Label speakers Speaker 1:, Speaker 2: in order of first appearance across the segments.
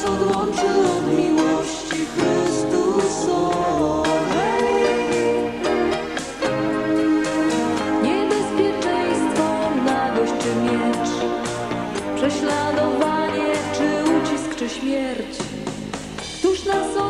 Speaker 1: Nas odłączy od miłości Chrystusowej?
Speaker 2: Niebezpieczeństwo, nagość czy miecz, prześladowanie czy ucisk czy śmierć. Któż nas
Speaker 1: odłączy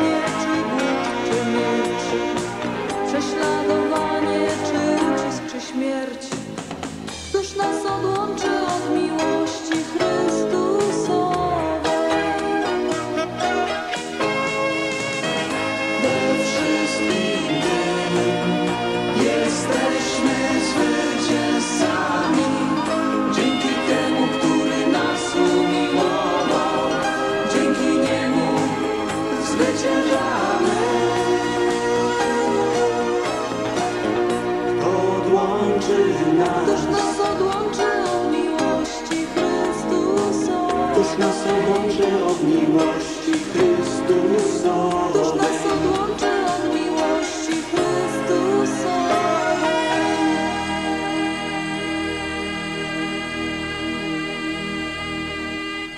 Speaker 2: Któż
Speaker 1: nas,
Speaker 2: nas odłączy od miłości Chrystusowej?
Speaker 1: Któż nas odłączy od miłości Chrystusowej.